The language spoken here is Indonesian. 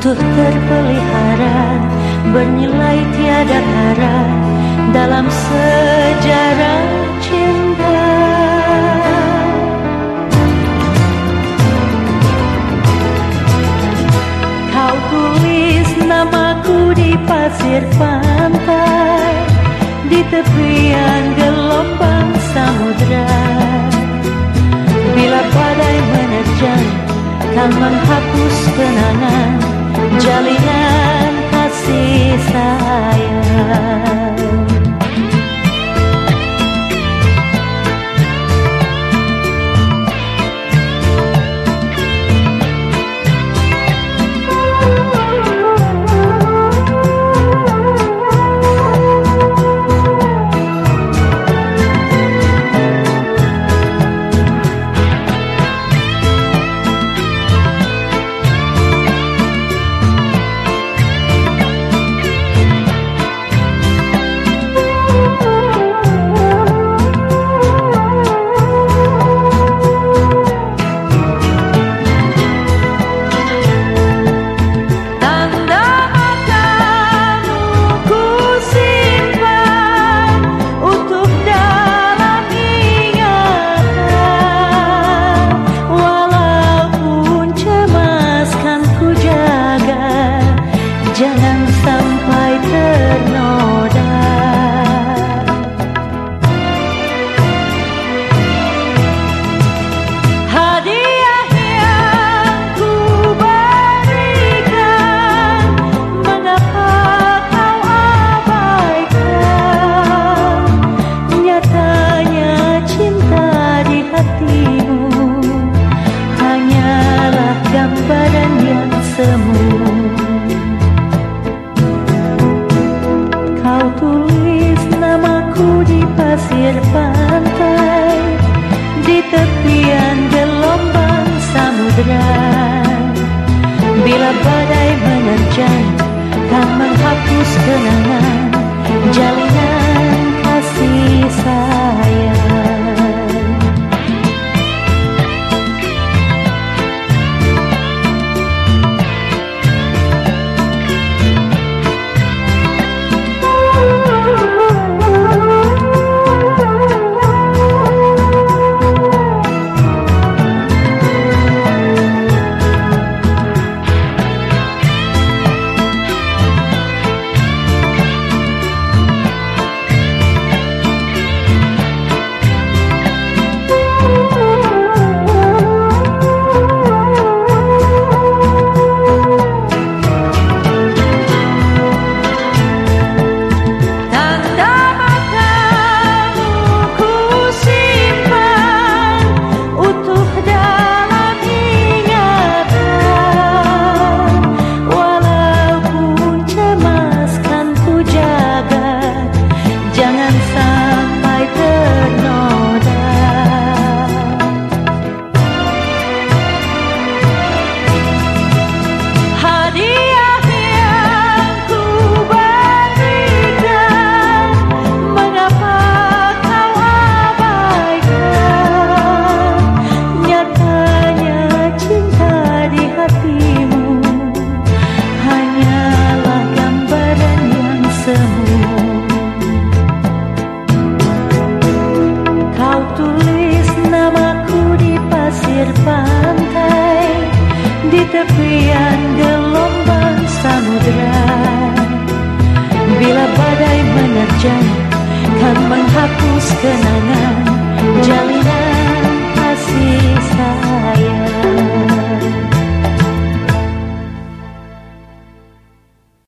Utuh terpelihara bernilai tiada tara dalam sejarah cinta. Kau tulis namaku di pasir pantai Di tepian gelombang samudra. Bila badai menerjang Kan menghapus kenangan Jalinan kasih sayang Bila badai menerjang Tak menghapus kenangan. Jalinan tepian gelombang samudera. Bila badai menerjang Kan menghapus kenangan